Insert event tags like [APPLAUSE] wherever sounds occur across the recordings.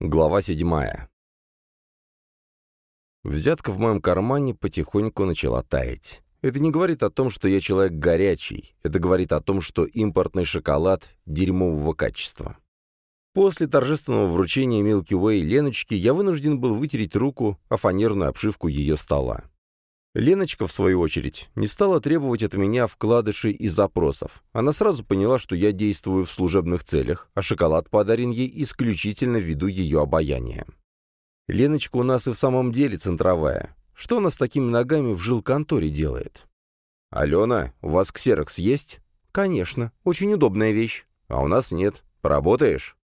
Глава седьмая. Взятка в моем кармане потихоньку начала таять. Это не говорит о том, что я человек горячий. Это говорит о том, что импортный шоколад дерьмового качества. После торжественного вручения Milky Way Леночки я вынужден был вытереть руку о фанерную обшивку ее стола. Леночка, в свою очередь, не стала требовать от меня вкладышей и запросов. Она сразу поняла, что я действую в служебных целях, а шоколад подарен ей исключительно ввиду ее обаяния. Леночка у нас и в самом деле центровая. Что она с такими ногами в жилконторе делает? «Алена, у вас ксерокс есть?» «Конечно. Очень удобная вещь. А у нас нет. Поработаешь?»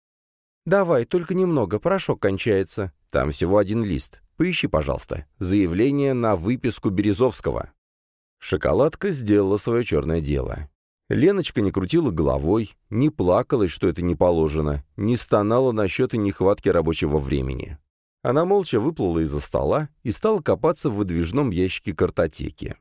«Давай, только немного, порошок кончается. Там всего один лист. Поищи, пожалуйста, заявление на выписку Березовского». Шоколадка сделала свое черное дело. Леночка не крутила головой, не плакалась, что это не положено, не стонала насчет нехватки рабочего времени. Она молча выплыла из-за стола и стала копаться в выдвижном ящике картотеки.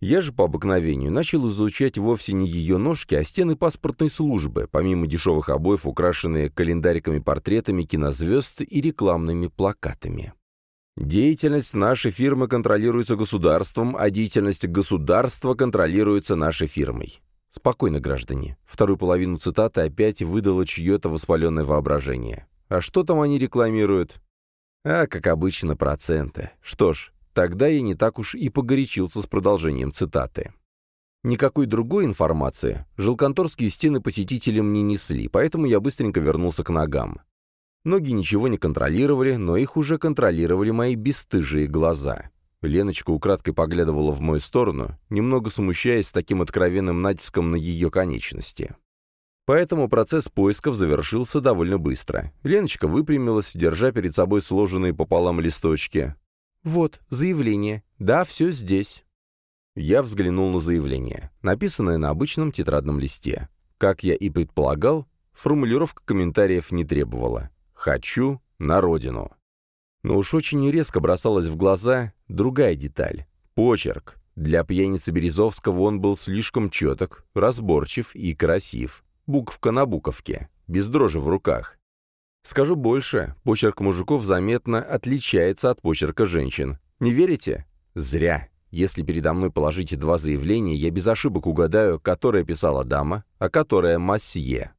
Я же по обыкновению начал изучать вовсе не ее ножки, а стены паспортной службы, помимо дешевых обоев, украшенные календариками-портретами кинозвезд и рекламными плакатами. Деятельность нашей фирмы контролируется государством, а деятельность государства контролируется нашей фирмой. Спокойно, граждане. Вторую половину цитаты опять выдало чье-то воспаленное воображение. А что там они рекламируют? А, как обычно, проценты. Что ж, тогда я не так уж и погорячился с продолжением цитаты. Никакой другой информации жилконторские стены посетителям не несли, поэтому я быстренько вернулся к ногам. Ноги ничего не контролировали, но их уже контролировали мои бесстыжие глаза. Леночка украдкой поглядывала в мою сторону, немного смущаясь таким откровенным натиском на ее конечности. Поэтому процесс поисков завершился довольно быстро. Леночка выпрямилась, держа перед собой сложенные пополам листочки. «Вот, заявление. Да, все здесь». Я взглянул на заявление, написанное на обычном тетрадном листе. Как я и предполагал, формулировка комментариев не требовала. «Хочу на родину». Но уж очень резко бросалась в глаза другая деталь — почерк. Для пьяницы Березовского он был слишком четок, разборчив и красив. Буковка на буковке, без дрожи в руках. Скажу больше, почерк мужиков заметно отличается от почерка женщин. Не верите? Зря. Если передо мной положите два заявления, я без ошибок угадаю, которое писала дама, а которое массье.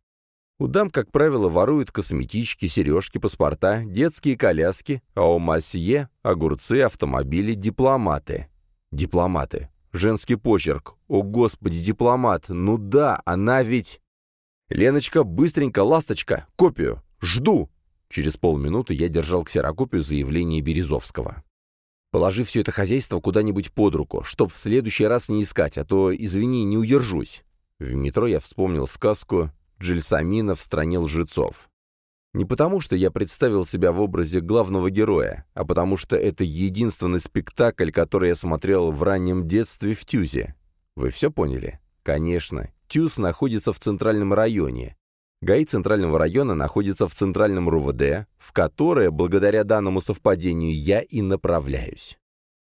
У дам, как правило, воруют косметички, сережки, паспорта, детские коляски, а у масье — огурцы, автомобили, дипломаты. Дипломаты. Женский почерк. О, господи, дипломат. Ну да, она ведь... Леночка, быстренько, ласточка, копию. Жду. Через полминуты я держал ксерокопию заявления Березовского. Положи все это хозяйство куда-нибудь под руку, чтоб в следующий раз не искать, а то, извини, не удержусь. В метро я вспомнил сказку Джельсамина в стране лжецов. Не потому, что я представил себя в образе главного героя, а потому что это единственный спектакль, который я смотрел в раннем детстве в Тюзе. Вы все поняли? Конечно. Тюз находится в центральном районе. ГАИ Центрального района находится в центральном РУВД, в которое, благодаря данному совпадению, я и направляюсь.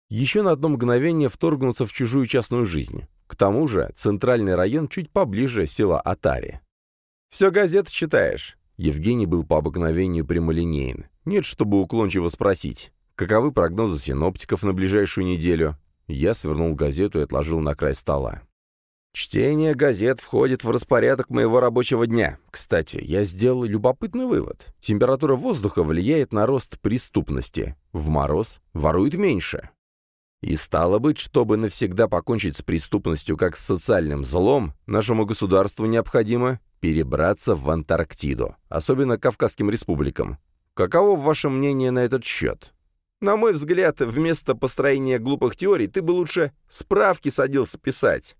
Еще на одно мгновение вторгнуться в чужую частную жизнь. К тому же, центральный район чуть поближе села Атари. «Все газеты читаешь?» Евгений был по обыкновению прямолинеен. Нет, чтобы уклончиво спросить. Каковы прогнозы синоптиков на ближайшую неделю? Я свернул газету и отложил на край стола. Чтение газет входит в распорядок моего рабочего дня. Кстати, я сделал любопытный вывод. Температура воздуха влияет на рост преступности. В мороз воруют меньше. И стало быть, чтобы навсегда покончить с преступностью как с социальным злом, нашему государству необходимо перебраться в Антарктиду, особенно Кавказским республикам. Каково ваше мнение на этот счет? На мой взгляд, вместо построения глупых теорий ты бы лучше справки садился писать.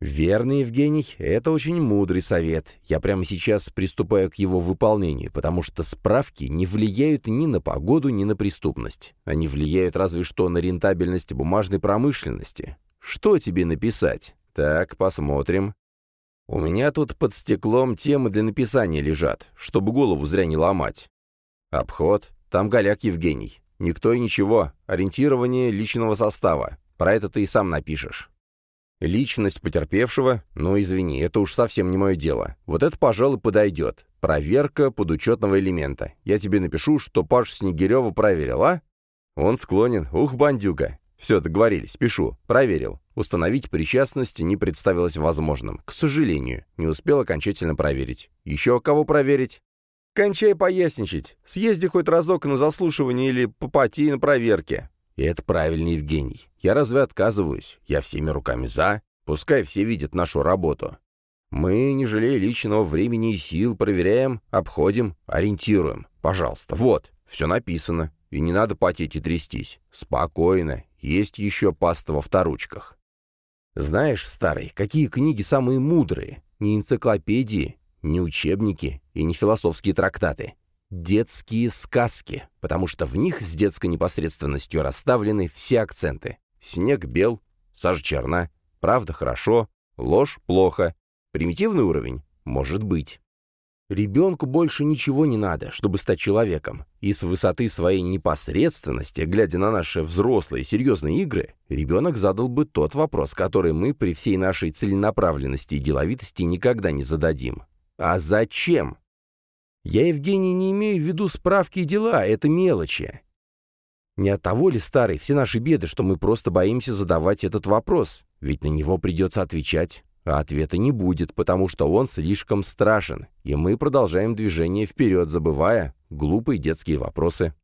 Верно, Евгений, это очень мудрый совет. Я прямо сейчас приступаю к его выполнению, потому что справки не влияют ни на погоду, ни на преступность. Они влияют разве что на рентабельность бумажной промышленности. Что тебе написать? Так, посмотрим. У меня тут под стеклом темы для написания лежат, чтобы голову зря не ломать. Обход. Там голяк Евгений. Никто и ничего. Ориентирование личного состава. Про это ты и сам напишешь. Личность потерпевшего? Ну, извини, это уж совсем не мое дело. Вот это, пожалуй, подойдет. Проверка подучетного элемента. Я тебе напишу, что Паш Снегирева проверил, а? Он склонен. Ух, бандюга. Все, договорились, пишу. Проверил. Установить причастность не представилось возможным. К сожалению, не успел окончательно проверить. Еще кого проверить? Кончай поясничать. Съезди хоть разок на заслушивание или попоти на проверке. И это правильно, Евгений. Я разве отказываюсь? Я всеми руками за. Пускай все видят нашу работу. Мы, не жалея личного времени и сил, проверяем, обходим, ориентируем. Пожалуйста, вот, все написано. И не надо потеть и трястись. Спокойно. Есть еще паста во вторучках. Знаешь, старый, какие книги самые мудрые? Не энциклопедии, не учебники и не философские трактаты детские сказки, потому что в них с детской непосредственностью расставлены все акценты. Снег бел, сажа черна, правда хорошо, ложь плохо, примитивный уровень может быть. Ребенку больше ничего не надо, чтобы стать человеком, и с высоты своей непосредственности, глядя на наши взрослые серьезные игры, ребенок задал бы тот вопрос, который мы при всей нашей целенаправленности и деловитости никогда не зададим. А зачем? Я, Евгений, не имею в виду справки и дела, это мелочи. Не от того ли, старый, все наши беды, что мы просто боимся задавать этот вопрос? Ведь на него придется отвечать, а ответа не будет, потому что он слишком страшен, и мы продолжаем движение вперед, забывая глупые детские вопросы.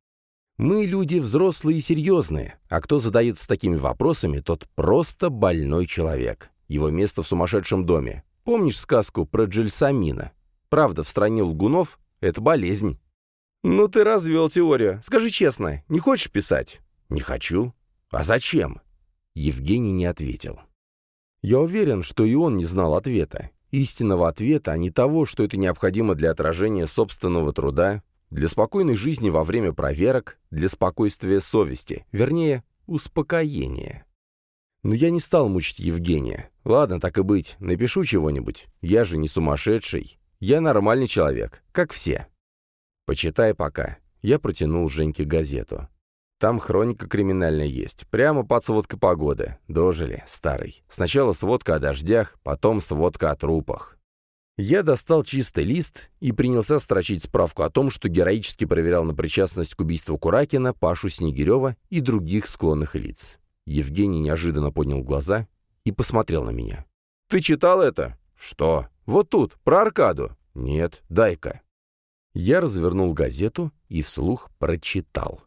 Мы люди взрослые и серьезные, а кто задается такими вопросами, тот просто больной человек. Его место в сумасшедшем доме. Помнишь сказку про Джельсамина? Правда, в стране лгунов это болезнь». «Ну ты развел теорию. Скажи честно, не хочешь писать?» «Не хочу». «А зачем?» Евгений не ответил. Я уверен, что и он не знал ответа. Истинного ответа, а не того, что это необходимо для отражения собственного труда, для спокойной жизни во время проверок, для спокойствия совести, вернее, успокоения. Но я не стал мучить Евгения. Ладно, так и быть, напишу чего-нибудь. Я же не сумасшедший. Я нормальный человек, как все. Почитай пока. Я протянул Женьке газету. Там хроника криминальная есть, прямо под сводкой погоды. Дожили, старый. Сначала сводка о дождях, потом сводка о трупах. Я достал чистый лист и принялся строчить справку о том, что героически проверял на причастность к убийству Куракина, Пашу Снегирева и других склонных лиц. Евгений неожиданно поднял глаза и посмотрел на меня. «Ты читал это?» «Что?» Вот тут, про Аркаду. Нет, дай-ка. Я развернул газету и вслух прочитал.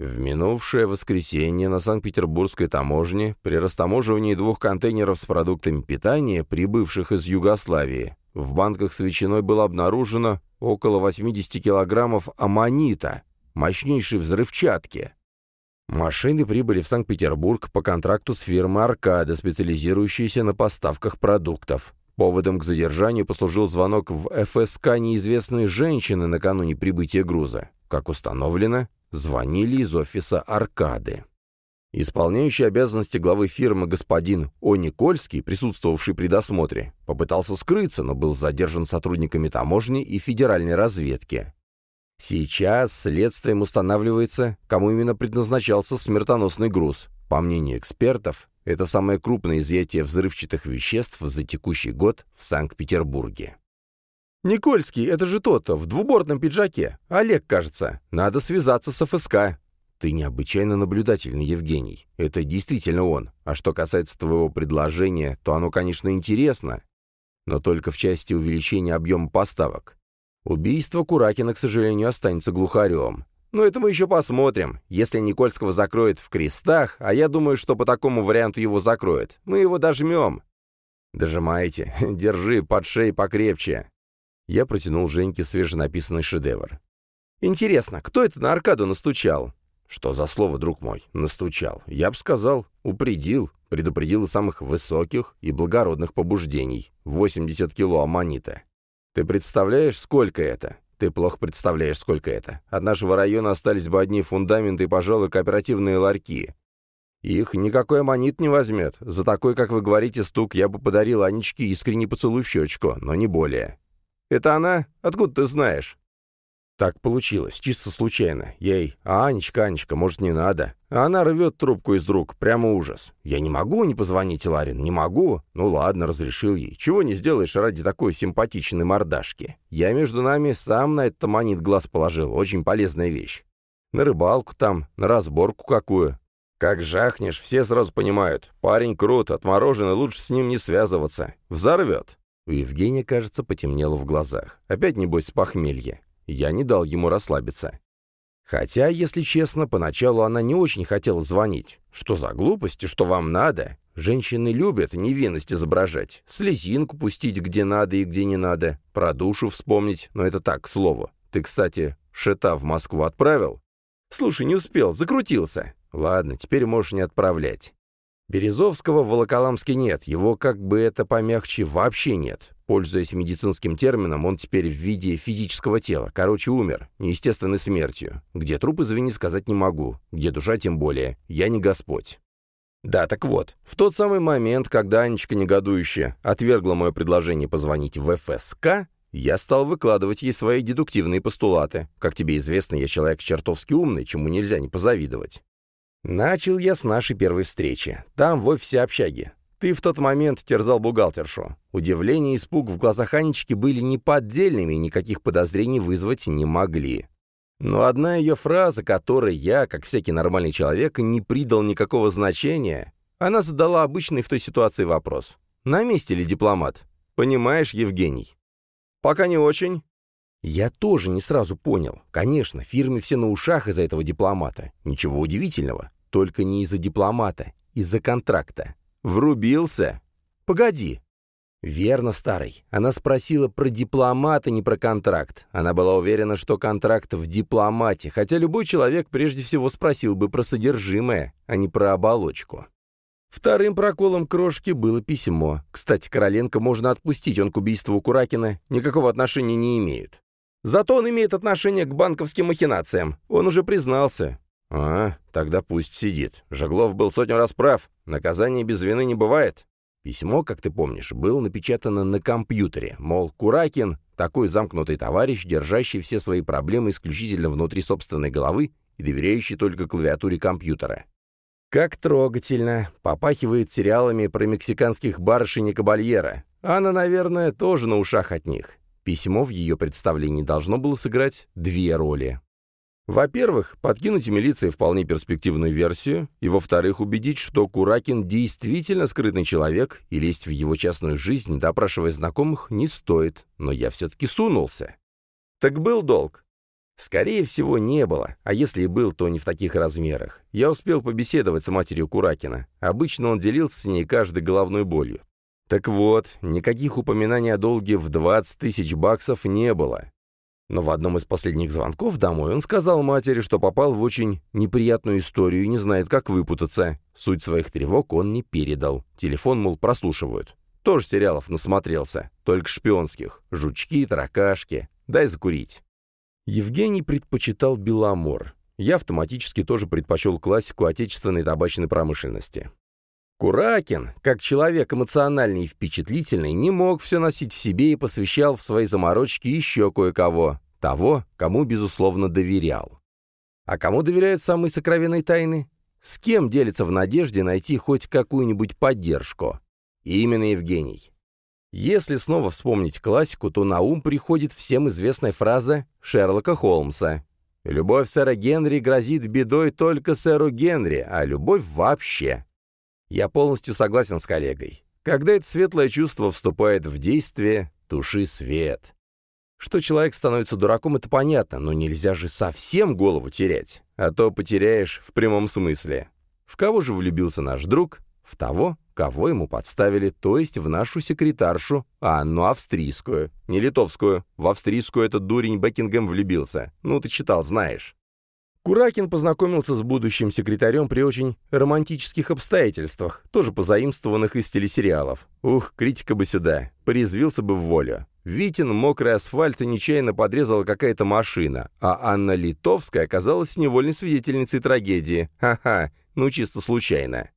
В минувшее воскресенье на Санкт-Петербургской таможне при растаможивании двух контейнеров с продуктами питания, прибывших из Югославии, в банках с ветчиной было обнаружено около 80 килограммов аммонита, мощнейшей взрывчатки. Машины прибыли в Санкт-Петербург по контракту с фирмой «Аркада», специализирующейся на поставках продуктов. Поводом к задержанию послужил звонок в ФСК неизвестной женщины накануне прибытия груза. Как установлено, звонили из офиса «Аркады». Исполняющий обязанности главы фирмы господин О. Никольский, присутствовавший при досмотре, попытался скрыться, но был задержан сотрудниками таможни и федеральной разведки. Сейчас следствием устанавливается, кому именно предназначался смертоносный груз. По мнению экспертов, это самое крупное изъятие взрывчатых веществ за текущий год в Санкт-Петербурге. «Никольский, это же тот, в двубортном пиджаке. Олег, кажется. Надо связаться с ФСК». «Ты необычайно наблюдательный, Евгений. Это действительно он. А что касается твоего предложения, то оно, конечно, интересно, но только в части увеличения объема поставок. Убийство Куракина, к сожалению, останется глухарем. Но это мы еще посмотрим. Если Никольского закроют в крестах, а я думаю, что по такому варианту его закроют, мы его дожмем. Дожимайте. [LAUGHS] Держи под шеей покрепче. Я протянул Женьке свеженаписанный шедевр. Интересно, кто это на аркаду настучал? Что за слово, друг мой, настучал? Я бы сказал, упредил, предупредил самых высоких и благородных побуждений. 80 кило аммонита. Ты представляешь, сколько это? Ты плохо представляешь, сколько это. От нашего района остались бы одни фундаменты и, пожалуй, кооперативные ларьки. Их никакой аммонит не возьмет. За такой, как вы говорите, стук я бы подарил Анечке искренний поцелуй в щечку, но не более. Это она? Откуда ты знаешь? Так получилось, чисто случайно. Ей, а Анечка, Анечка, может, не надо? Она рвет трубку из рук, прямо ужас. Я не могу не позвонить, Ларин, не могу. Ну ладно, разрешил ей. Чего не сделаешь ради такой симпатичной мордашки? Я между нами сам на этот монит глаз положил, очень полезная вещь. На рыбалку там, на разборку какую. Как жахнешь, все сразу понимают. Парень крут, отмороженный, лучше с ним не связываться. Взорвет. У Евгения, кажется, потемнело в глазах. Опять, небось, с похмелья. Я не дал ему расслабиться. Хотя, если честно, поначалу она не очень хотела звонить. Что за глупости, что вам надо? Женщины любят невинность изображать, слезинку пустить где надо и где не надо, про душу вспомнить, но это так, к слову. Ты, кстати, шета в Москву отправил? Слушай, не успел, закрутился. Ладно, теперь можешь не отправлять. Березовского в Волоколамске нет, его, как бы это помягче, вообще нет. Пользуясь медицинским термином, он теперь в виде физического тела, короче, умер, неестественной смертью. Где труп, извини, сказать не могу, где душа тем более, я не Господь. Да, так вот, в тот самый момент, когда Анечка негодующе отвергла мое предложение позвонить в ФСК, я стал выкладывать ей свои дедуктивные постулаты. Как тебе известно, я человек чертовски умный, чему нельзя не позавидовать. Начал я с нашей первой встречи. Там, в офисе общаги. Ты в тот момент терзал бухгалтершу. Удивление и испуг в глазах Анечки были неподдельными и никаких подозрений вызвать не могли. Но одна ее фраза, которой я, как всякий нормальный человек, не придал никакого значения, она задала обычный в той ситуации вопрос. «На месте ли дипломат?» «Понимаешь, Евгений?» «Пока не очень». Я тоже не сразу понял. Конечно, фирме все на ушах из-за этого дипломата. Ничего удивительного. Только не из-за дипломата, из-за контракта. Врубился? Погоди. Верно, старый. Она спросила про дипломата, не про контракт. Она была уверена, что контракт в дипломате, хотя любой человек прежде всего спросил бы про содержимое, а не про оболочку. Вторым проколом крошки было письмо. Кстати, Короленко можно отпустить, он к убийству Куракина никакого отношения не имеет. Зато он имеет отношение к банковским махинациям. Он уже признался. А, тогда пусть сидит. Жеглов был сотню раз прав. Наказание без вины не бывает. Письмо, как ты помнишь, было напечатано на компьютере. Мол, Куракин — такой замкнутый товарищ, держащий все свои проблемы исключительно внутри собственной головы и доверяющий только клавиатуре компьютера. Как трогательно. Попахивает сериалами про мексиканских барышень и кабальера. Анна, наверное, тоже на ушах от них. Письмо в ее представлении должно было сыграть две роли. Во-первых, подкинуть милиции вполне перспективную версию, и, во-вторых, убедить, что Куракин действительно скрытный человек, и лезть в его частную жизнь, допрашивая знакомых, не стоит, но я все-таки сунулся. Так был долг? Скорее всего, не было, а если и был, то не в таких размерах. Я успел побеседовать с матерью Куракина. Обычно он делился с ней каждой головной болью. Так вот, никаких упоминаний о долге в 20 тысяч баксов не было. Но в одном из последних звонков домой он сказал матери, что попал в очень неприятную историю и не знает, как выпутаться. Суть своих тревог он не передал. Телефон, мол, прослушивают. Тоже сериалов насмотрелся, только шпионских. Жучки, таракашки. Дай закурить. Евгений предпочитал Беломор. Я автоматически тоже предпочел классику отечественной табачной промышленности. Куракин, как человек эмоциональный и впечатлительный, не мог все носить в себе и посвящал в свои заморочки еще кое-кого, того, кому, безусловно, доверял. А кому доверяют самые сокровенные тайны? С кем делится в надежде найти хоть какую-нибудь поддержку? И именно Евгений. Если снова вспомнить классику, то на ум приходит всем известная фраза Шерлока Холмса. «Любовь сэра Генри грозит бедой только сэру Генри, а любовь вообще я полностью согласен с коллегой. Когда это светлое чувство вступает в действие, туши свет. Что человек становится дураком, это понятно, но нельзя же совсем голову терять, а то потеряешь в прямом смысле. В кого же влюбился наш друг? В того, кого ему подставили, то есть в нашу секретаршу, Анну Австрийскую, не литовскую. В австрийскую этот дурень Бекингем влюбился. Ну, ты читал, знаешь. Куракин познакомился с будущим секретарем при очень романтических обстоятельствах, тоже позаимствованных из телесериалов. Ух, критика бы сюда, порезвился бы в волю. Витин мокрый асфальт нечаянно подрезала какая-то машина, а Анна Литовская оказалась невольной свидетельницей трагедии. Ха-ха, ну чисто случайно.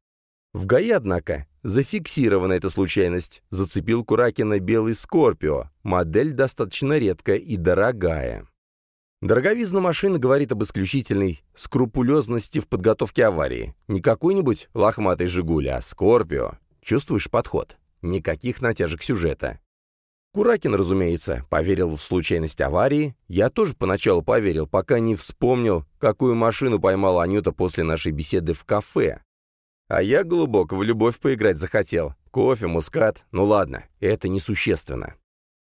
В ГАИ, однако, зафиксирована эта случайность. Зацепил Куракина белый «Скорпио». Модель достаточно редкая и дорогая. Дороговизна машины говорит об исключительной скрупулезности в подготовке аварии. Не какой-нибудь лохматый «Жигуль», а «Скорпио». Чувствуешь подход? Никаких натяжек сюжета. Куракин, разумеется, поверил в случайность аварии. Я тоже поначалу поверил, пока не вспомнил, какую машину поймала Анюта после нашей беседы в кафе. А я глубоко в любовь поиграть захотел. Кофе, мускат. Ну ладно, это несущественно.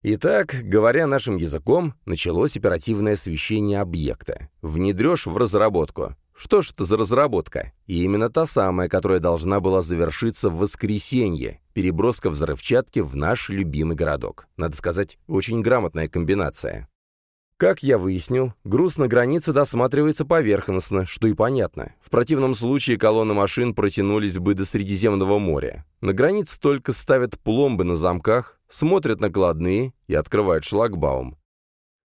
Итак, говоря нашим языком, началось оперативное освещение объекта. Внедрешь в разработку. Что ж это за разработка? И именно та самая, которая должна была завершиться в воскресенье. Переброска взрывчатки в наш любимый городок. Надо сказать, очень грамотная комбинация. Как я выяснил, груз на границе досматривается поверхностно, что и понятно. В противном случае колонны машин протянулись бы до Средиземного моря. На границе только ставят пломбы на замках, смотрят накладные и открывают шлагбаум.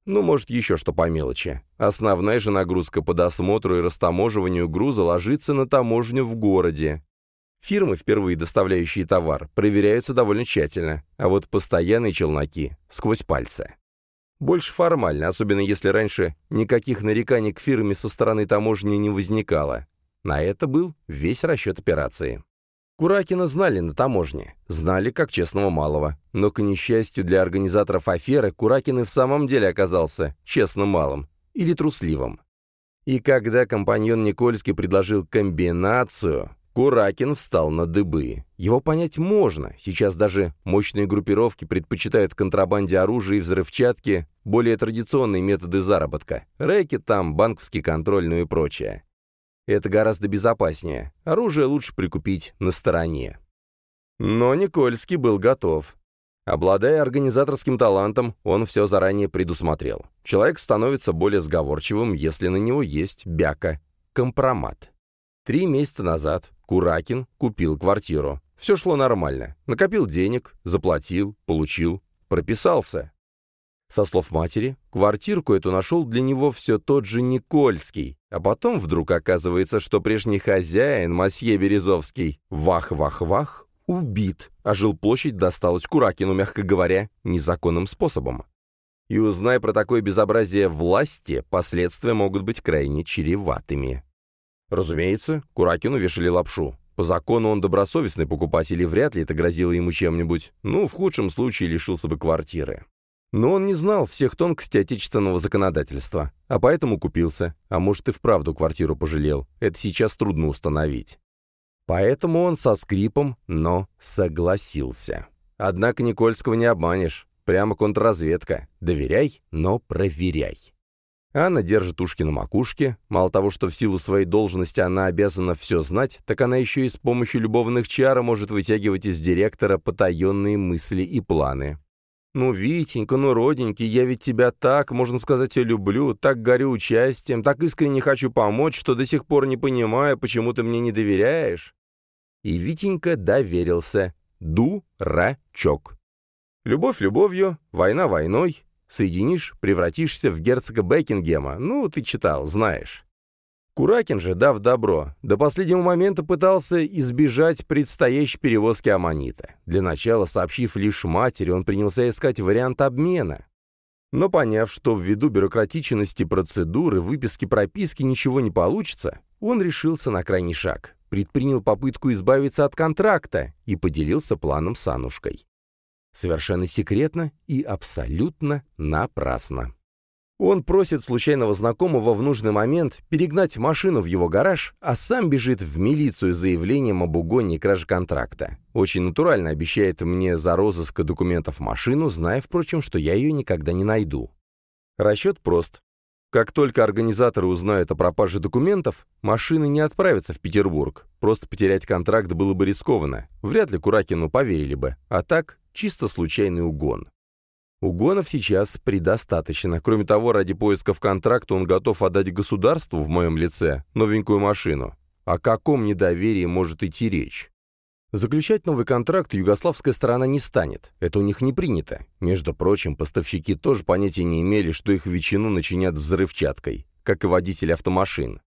Ну, может, еще что по мелочи. Основная же нагрузка по досмотру и растаможиванию груза ложится на таможню в городе. Фирмы, впервые доставляющие товар, проверяются довольно тщательно, а вот постоянные челноки — сквозь пальцы. Больше формально, особенно если раньше никаких нареканий к фирме со стороны таможни не возникало. На это был весь расчет операции. Куракина знали на таможне, знали как честного малого. Но, к несчастью для организаторов аферы, Куракин и в самом деле оказался честным малым или трусливым. И когда компаньон Никольский предложил комбинацию, Куракин встал на дыбы. Его понять можно. Сейчас даже мощные группировки предпочитают контрабанде оружия и взрывчатки более традиционные методы заработка. Рэкет там, банковский контроль, ну и прочее. Это гораздо безопаснее. Оружие лучше прикупить на стороне. Но Никольский был готов. Обладая организаторским талантом, он все заранее предусмотрел. Человек становится более сговорчивым, если на него есть бяка, компромат. Три месяца назад Куракин купил квартиру. Все шло нормально. Накопил денег, заплатил, получил, прописался. Со слов матери, квартирку эту нашел для него все тот же Никольский, а потом вдруг оказывается, что прежний хозяин, масье Березовский, вах-вах-вах, убит, а жилплощадь досталась Куракину, мягко говоря, незаконным способом. И узнай про такое безобразие власти, последствия могут быть крайне чреватыми. Разумеется, Куракину вешали лапшу. По закону он добросовестный покупатель, и вряд ли это грозило ему чем-нибудь. Ну, в худшем случае лишился бы квартиры. Но он не знал всех тонкостей отечественного законодательства, а поэтому купился, а может и вправду квартиру пожалел. Это сейчас трудно установить. Поэтому он со скрипом, но согласился. Однако Никольского не обманешь. Прямо контрразведка. Доверяй, но проверяй. Анна держит ушки на макушке. Мало того, что в силу своей должности она обязана все знать, так она еще и с помощью любовных чар может вытягивать из директора потаенные мысли и планы. «Ну, Витенька, ну, родненький, я ведь тебя так, можно сказать, я люблю, так горю участием, так искренне хочу помочь, что до сих пор не понимаю, почему ты мне не доверяешь». И Витенька доверился. Дурачок. Любовь любовью, война войной. Соединишь, превратишься в герцога Бекингема. Ну, ты читал, знаешь. Куракин же, дав добро, до последнего момента пытался избежать предстоящей перевозки аммонита. Для начала, сообщив лишь матери, он принялся искать вариант обмена. Но поняв, что ввиду бюрократичности процедуры, выписки прописки ничего не получится, он решился на крайний шаг, предпринял попытку избавиться от контракта и поделился планом с Анушкой. Совершенно секретно и абсолютно напрасно. Он просит случайного знакомого в нужный момент перегнать машину в его гараж, а сам бежит в милицию с заявлением об угоне и краже контракта. Очень натурально обещает мне за розыск документов машину, зная, впрочем, что я ее никогда не найду. Расчет прост. Как только организаторы узнают о пропаже документов, машины не отправятся в Петербург. Просто потерять контракт было бы рискованно. Вряд ли Куракину поверили бы. А так, чисто случайный угон. Угонов сейчас предостаточно. Кроме того, ради поисков контракта он готов отдать государству в моем лице новенькую машину. О каком недоверии может идти речь? Заключать новый контракт югославская сторона не станет. Это у них не принято. Между прочим, поставщики тоже понятия не имели, что их ветчину начинят взрывчаткой, как и водители автомашин.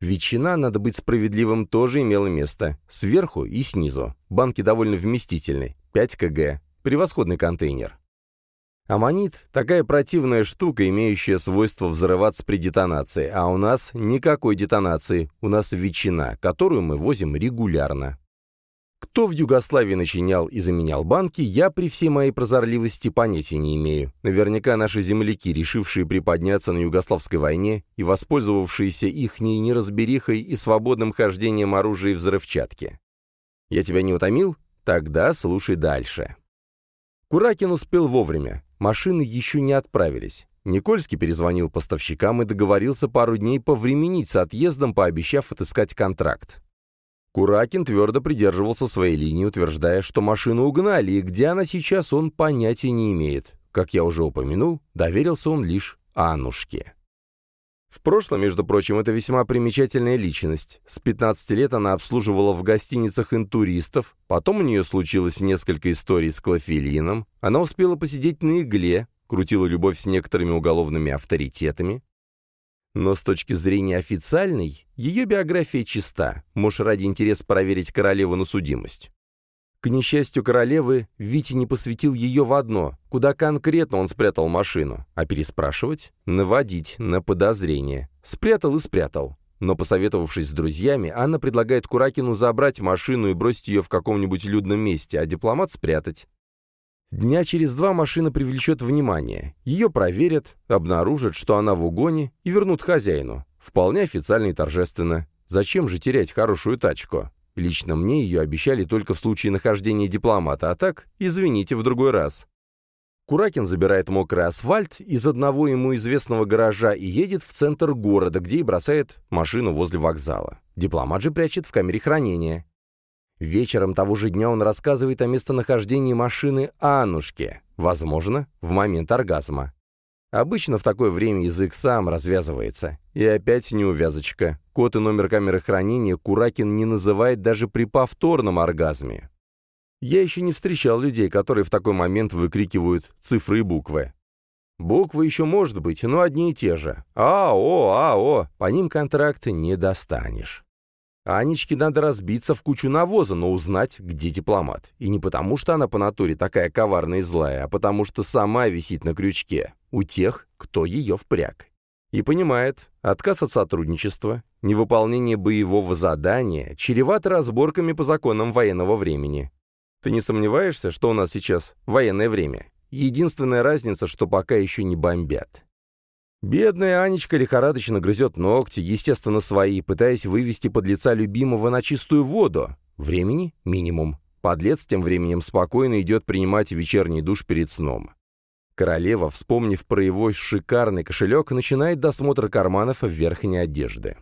Ветчина, надо быть справедливым, тоже имела место. Сверху и снизу. Банки довольно вместительны. 5 кг. Превосходный контейнер. Аммонит — такая противная штука, имеющая свойство взрываться при детонации, а у нас никакой детонации, у нас ветчина, которую мы возим регулярно. Кто в Югославии начинял и заменял банки, я при всей моей прозорливости понятия не имею. Наверняка наши земляки, решившие приподняться на Югославской войне и воспользовавшиеся ихней неразберихой и свободным хождением оружия и взрывчатки. Я тебя не утомил? Тогда слушай дальше. Куракин успел вовремя. Машины еще не отправились. Никольский перезвонил поставщикам и договорился пару дней повременить с отъездом, пообещав отыскать контракт. Куракин твердо придерживался своей линии, утверждая, что машину угнали, и где она сейчас, он понятия не имеет. Как я уже упомянул, доверился он лишь Аннушке. В прошлом, между прочим, это весьма примечательная личность. С 15 лет она обслуживала в гостиницах интуристов, потом у нее случилось несколько историй с клофелином, она успела посидеть на игле, крутила любовь с некоторыми уголовными авторитетами, но с точки зрения официальной, ее биография чиста, можешь ради интереса проверить королеву на судимость. К несчастью королевы, Вити не посвятил ее в одно, куда конкретно он спрятал машину, а переспрашивать — наводить на подозрение. Спрятал и спрятал. Но, посоветовавшись с друзьями, Анна предлагает Куракину забрать машину и бросить ее в каком-нибудь людном месте, а дипломат спрятать. Дня через два машина привлечет внимание. Ее проверят, обнаружат, что она в угоне, и вернут хозяину. Вполне официально и торжественно. Зачем же терять хорошую тачку? Лично мне ее обещали только в случае нахождения дипломата, а так, извините, в другой раз. Куракин забирает мокрый асфальт из одного ему известного гаража и едет в центр города, где и бросает машину возле вокзала. Дипломат же прячет в камере хранения. Вечером того же дня он рассказывает о местонахождении машины Аннушке, возможно, в момент оргазма. Обычно в такое время язык сам развязывается. И опять неувязочка. Код и номер камеры хранения Куракин не называет даже при повторном оргазме. Я еще не встречал людей, которые в такой момент выкрикивают цифры и буквы. Буквы еще может быть, но одни и те же. АО, АО, по ним контракты не достанешь. Анечке надо разбиться в кучу навоза, но узнать, где дипломат. И не потому, что она по натуре такая коварная и злая, а потому что сама висит на крючке у тех, кто ее впряг. И понимает, отказ от сотрудничества, невыполнение боевого задания чревато разборками по законам военного времени. Ты не сомневаешься, что у нас сейчас военное время? Единственная разница, что пока еще не бомбят. Бедная Анечка лихорадочно грызет ногти, естественно, свои, пытаясь вывести под лица любимого на чистую воду. Времени — минимум. Подлец тем временем спокойно идет принимать вечерний душ перед сном. Королева, вспомнив про его шикарный кошелек, начинает досмотр карманов в верхней одежды.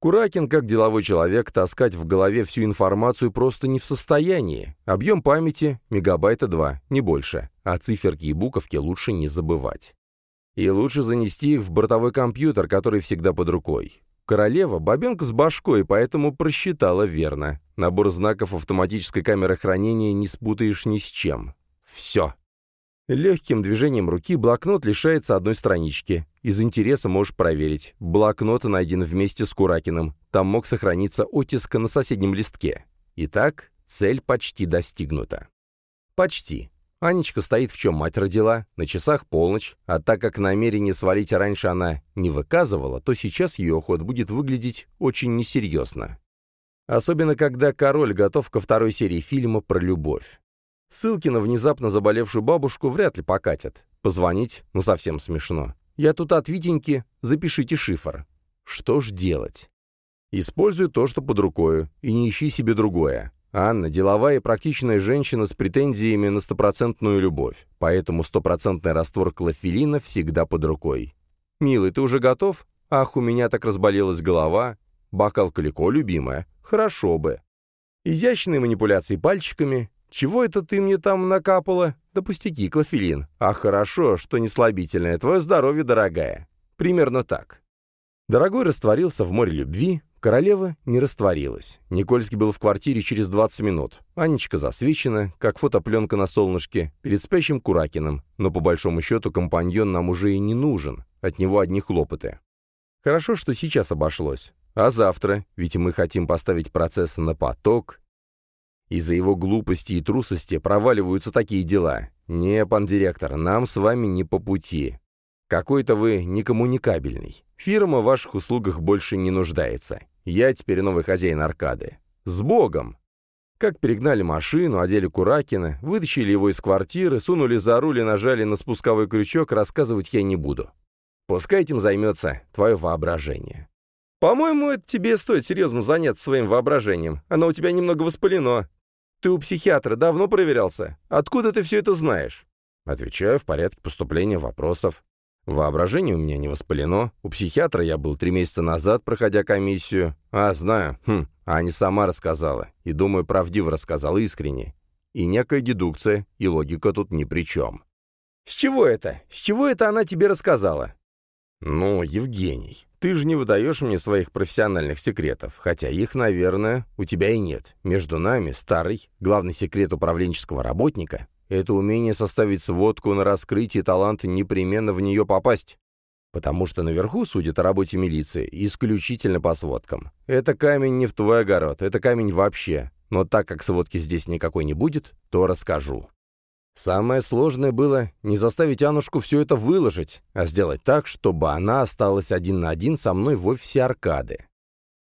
Куракин, как деловой человек, таскать в голове всю информацию просто не в состоянии. Объем памяти — мегабайта два, не больше. А циферки и буковки лучше не забывать. И лучше занести их в бортовой компьютер, который всегда под рукой. Королева — бабенка с башкой, поэтому просчитала верно. Набор знаков автоматической камеры хранения не спутаешь ни с чем. Все. Легким движением руки блокнот лишается одной странички. Из интереса можешь проверить. Блокнот найден вместе с Куракиным. Там мог сохраниться оттиска на соседнем листке. Итак, цель почти достигнута. Почти. Анечка стоит, в чем мать родила, на часах полночь, а так как намерение свалить раньше она не выказывала, то сейчас ее уход будет выглядеть очень несерьезно. Особенно, когда король готов ко второй серии фильма про любовь. Ссылки на внезапно заболевшую бабушку вряд ли покатят. Позвонить? Ну, совсем смешно. Я тут от Витеньки, запишите шифр. Что ж делать? Используй то, что под рукою, и не ищи себе другое. Анна – деловая и практичная женщина с претензиями на стопроцентную любовь, поэтому стопроцентный раствор клофелина всегда под рукой. «Милый, ты уже готов? Ах, у меня так разболелась голова. Бокал Калико, любимая. Хорошо бы». Изящные манипуляции пальчиками. «Чего это ты мне там накапала?» «Да пустяки, клофелин. Ах, хорошо, что не слабительное. Твое здоровье, дорогая». Примерно так. Дорогой растворился в море любви, Королева не растворилась. Никольский был в квартире через 20 минут. Анечка засвечена, как фотопленка на солнышке, перед спящим Куракиным. Но по большому счету компаньон нам уже и не нужен. От него одни хлопоты. Хорошо, что сейчас обошлось. А завтра, ведь мы хотим поставить процесс на поток. Из-за его глупости и трусости проваливаются такие дела. Не, пан директор, нам с вами не по пути. Какой-то вы некоммуникабельный. Фирма в ваших услугах больше не нуждается. Я теперь новый хозяин аркады. С Богом! Как перегнали машину, одели Куракина, вытащили его из квартиры, сунули за руль и нажали на спусковой крючок, рассказывать я не буду. Пускай этим займется твое воображение. По-моему, это тебе стоит серьезно заняться своим воображением. Оно у тебя немного воспалено. Ты у психиатра давно проверялся? Откуда ты все это знаешь? Отвечаю в порядке поступления вопросов. Воображение у меня не воспалено. У психиатра я был три месяца назад, проходя комиссию. А, знаю. Хм, Аня сама рассказала. И, думаю, правдиво рассказала искренне. И некая дедукция, и логика тут ни при чем. С чего это? С чего это она тебе рассказала? Ну, Евгений, ты же не выдаешь мне своих профессиональных секретов, хотя их, наверное, у тебя и нет. Между нами, старый, главный секрет управленческого работника это умение составить сводку на раскрытие таланта непременно в нее попасть. Потому что наверху судят о работе милиции исключительно по сводкам. Это камень не в твой огород, это камень вообще. Но так как сводки здесь никакой не будет, то расскажу. Самое сложное было не заставить Анушку все это выложить, а сделать так, чтобы она осталась один на один со мной в офисе аркады.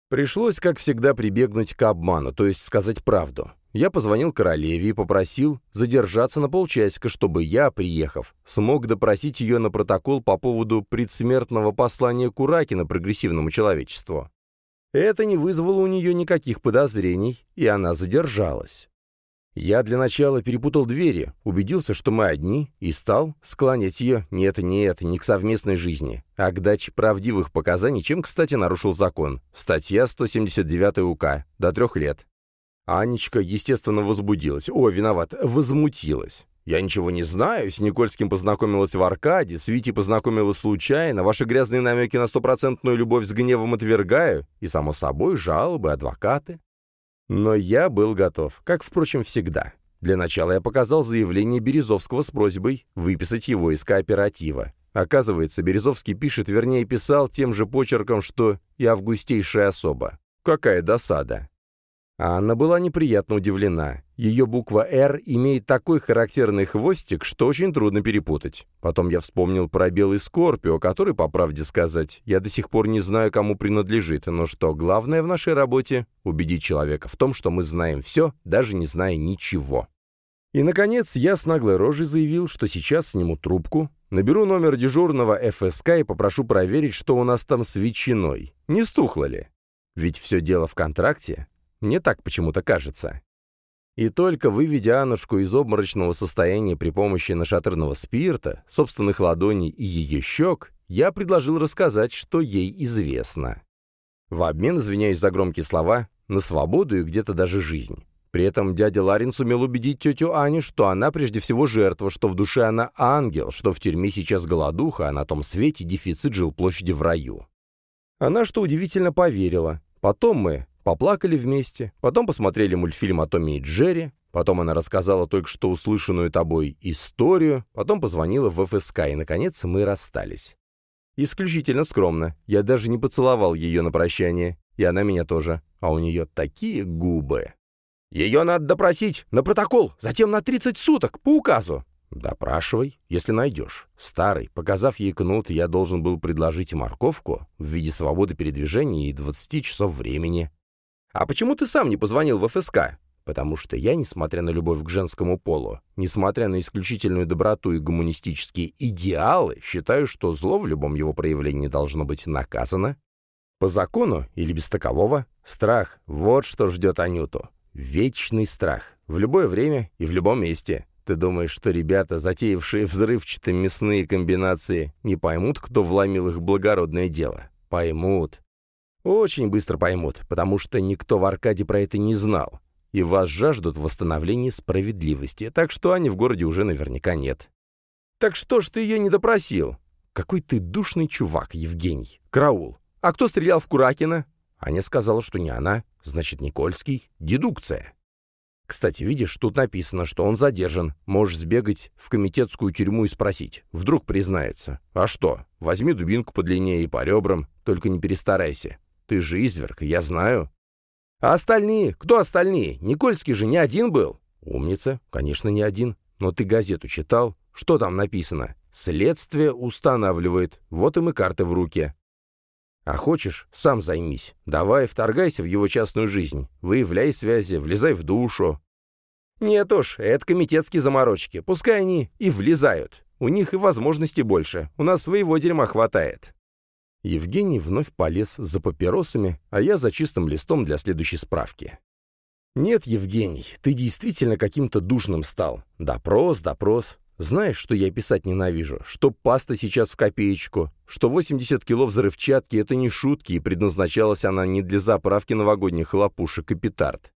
Пришлось, как всегда, прибегнуть к обману, то есть сказать правду. Я позвонил королеве и попросил задержаться на полчасика, чтобы я, приехав, смог допросить ее на протокол по поводу предсмертного послания Куракина прогрессивному человечеству. Это не вызвало у нее никаких подозрений, и она задержалась. Я для начала перепутал двери, убедился, что мы одни, и стал склонять ее нет-нет, не к совместной жизни, а к даче правдивых показаний, чем, кстати, нарушил закон. Статья 179 УК, до трех лет. Анечка, естественно, возбудилась. О, виноват, возмутилась. Я ничего не знаю, с Никольским познакомилась в Аркаде, с Витей познакомилась случайно, ваши грязные намеки на стопроцентную любовь с гневом отвергаю, и, само собой, жалобы, адвокаты. Но я был готов, как, впрочем, всегда. Для начала я показал заявление Березовского с просьбой выписать его из кооператива. Оказывается, Березовский пишет, вернее, писал тем же почерком, что и августейшая особа. Какая досада. Анна была неприятно удивлена. Ее буква «Р» имеет такой характерный хвостик, что очень трудно перепутать. Потом я вспомнил про белый Скорпио, который, по правде сказать, я до сих пор не знаю, кому принадлежит, но что главное в нашей работе — убедить человека в том, что мы знаем все, даже не зная ничего. И, наконец, я с наглой рожей заявил, что сейчас сниму трубку, наберу номер дежурного ФСК и попрошу проверить, что у нас там с ветчиной. Не стухло ли? Ведь все дело в контракте, мне так почему-то кажется. И только выведя Аннушку из обморочного состояния при помощи нашатырного спирта, собственных ладоней и ее щек, я предложил рассказать, что ей известно. В обмен, извиняюсь за громкие слова, на свободу и где-то даже жизнь. При этом дядя Ларин сумел убедить тетю Аню, что она прежде всего жертва, что в душе она ангел, что в тюрьме сейчас голодуха, а на том свете дефицит жил площади в раю. Она, что удивительно, поверила. Потом мы, Поплакали вместе, потом посмотрели мультфильм о Томе и Джерри, потом она рассказала только что услышанную тобой историю, потом позвонила в ФСК, и, наконец, мы расстались. Исключительно скромно. Я даже не поцеловал ее на прощание, и она меня тоже. А у нее такие губы. «Ее надо допросить, на протокол, затем на 30 суток, по указу». «Допрашивай, если найдешь. Старый, показав ей кнут, я должен был предложить морковку в виде свободы передвижения и 20 часов времени. «А почему ты сам не позвонил в ФСК?» «Потому что я, несмотря на любовь к женскому полу, несмотря на исключительную доброту и гуманистические идеалы, считаю, что зло в любом его проявлении должно быть наказано. По закону или без такового, страх — вот что ждет Анюту. Вечный страх. В любое время и в любом месте. Ты думаешь, что ребята, затеявшие взрывчатые мясные комбинации, не поймут, кто вломил их благородное дело? Поймут. Очень быстро поймут, потому что никто в Аркаде про это не знал. И вас жаждут восстановления справедливости, так что Ани в городе уже наверняка нет. Так что ж ты ее не допросил? Какой ты душный чувак, Евгений. Краул. А кто стрелял в Куракина? Аня сказала, что не она. Значит, Никольский. Дедукция. Кстати, видишь, тут написано, что он задержан. Можешь сбегать в комитетскую тюрьму и спросить. Вдруг признается. А что? Возьми дубинку подлиннее и по ребрам, только не перестарайся. Ты же изверг, я знаю». «А остальные? Кто остальные? Никольский же не один был?» «Умница. Конечно, не один. Но ты газету читал? Что там написано? Следствие устанавливает. Вот им и карты в руке. А хочешь, сам займись. Давай, вторгайся в его частную жизнь. Выявляй связи, влезай в душу. Нет уж, это комитетские заморочки. Пускай они и влезают. У них и возможностей больше. У нас своего дерьма хватает. Евгений вновь полез за папиросами, а я за чистым листом для следующей справки. «Нет, Евгений, ты действительно каким-то душным стал. Допрос, допрос. Знаешь, что я писать ненавижу? Что паста сейчас в копеечку, что 80 кило взрывчатки — это не шутки, и предназначалась она не для заправки новогодних хлопушек и петард.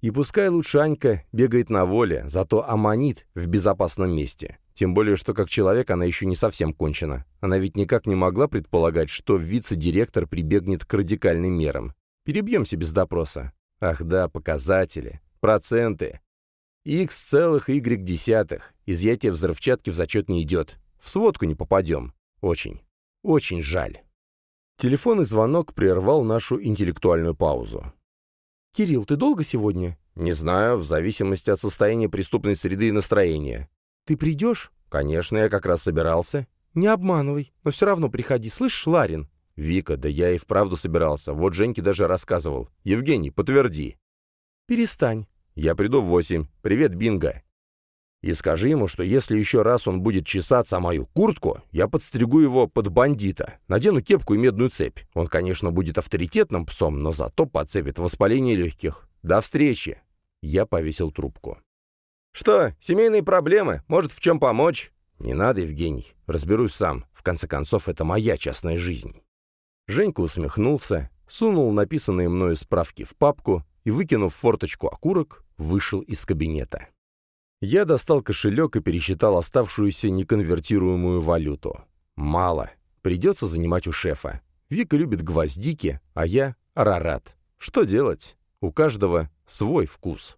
И пускай лучше Анька бегает на воле, зато аманит в безопасном месте. Тем более, что как человек она еще не совсем кончена. Она ведь никак не могла предполагать, что вице-директор прибегнет к радикальным мерам. Перебьемся без допроса. Ах да, показатели, проценты. X целых Y десятых. Изъятие взрывчатки в зачет не идет. В сводку не попадем. Очень, очень жаль. Телефонный звонок прервал нашу интеллектуальную паузу. «Кирилл, ты долго сегодня?» «Не знаю, в зависимости от состояния преступной среды и настроения». «Ты придешь?» «Конечно, я как раз собирался». «Не обманывай, но все равно приходи, слышишь, Ларин?» «Вика, да я и вправду собирался. Вот Женьке даже рассказывал. Евгений, подтверди». «Перестань. «Я приду в восемь. Привет, Бинго!» И скажи ему, что если еще раз он будет чесаться мою куртку, я подстригу его под бандита, надену кепку и медную цепь. Он, конечно, будет авторитетным псом, но зато подцепит воспаление легких. До встречи!» Я повесил трубку. «Что, семейные проблемы? Может, в чем помочь?» «Не надо, Евгений. Разберусь сам. В конце концов, это моя частная жизнь». Женька усмехнулся, сунул написанные мною справки в папку и, выкинув форточку окурок, вышел из кабинета. Я достал кошелек и пересчитал оставшуюся неконвертируемую валюту. Мало. Придется занимать у шефа. Вика любит гвоздики, а я — арарат. Что делать? У каждого свой вкус.